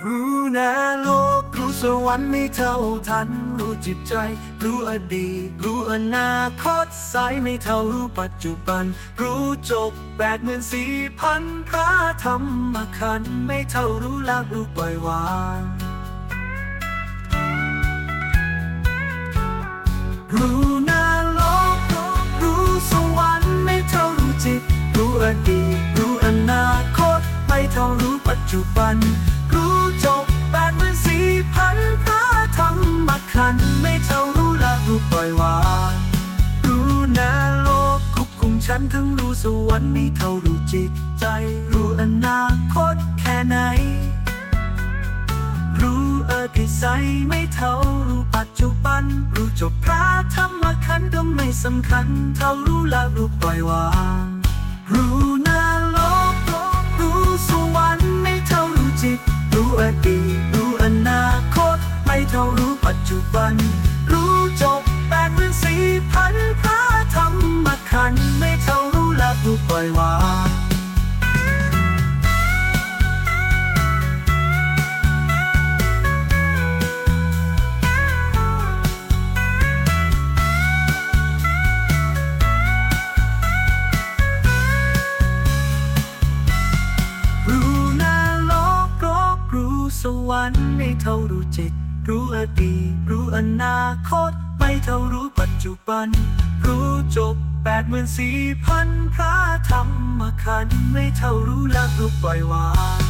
Brunello รู้สวรรค์ไม่เท่าทัน รู้จิตใจ รู้อดีตรู้อนาคตสายไม่เท่ารู้ปัจจุบัน รู้จบแปดหมื่นสี่พันพระธรรมขันไม่เท่ารู้ละรู้ปล่อยวางรู้นะโลกรู้สวรรค์ไม่เท่ารู้จิต รู้อดีตรู้อนาคตไม่เท่ารู้ปัจจุบัน ฉันทั้งรู้สวรรค์ไม่เท่ารู้จิตใจ รู้อนาคตแค่ไหน รู้อดีตใสไม่เท่ารู้ปัจจุบัน รู้จบพระธรรมขันธ์ก็ไม่สำคัญ เท่ารู้ละรู้ปล่อยวางรู้นะโลกรู้สวรรค์ไม่เท่ารู้จิต รู้อดีตรู้อนาคต ไม่เท่ารู้ปัจจุบัน อยวางรู้นะโลกโลกรู้สวรรค์ไม่เท่ารู้จิต รู้อดีตรู้อนาคต เท่ารู้ปัจจุบัน รู้จบแปดหมื่นสี่พันพระธรรมขันไม่เท่ารู้ละรู้ปล่อยวาง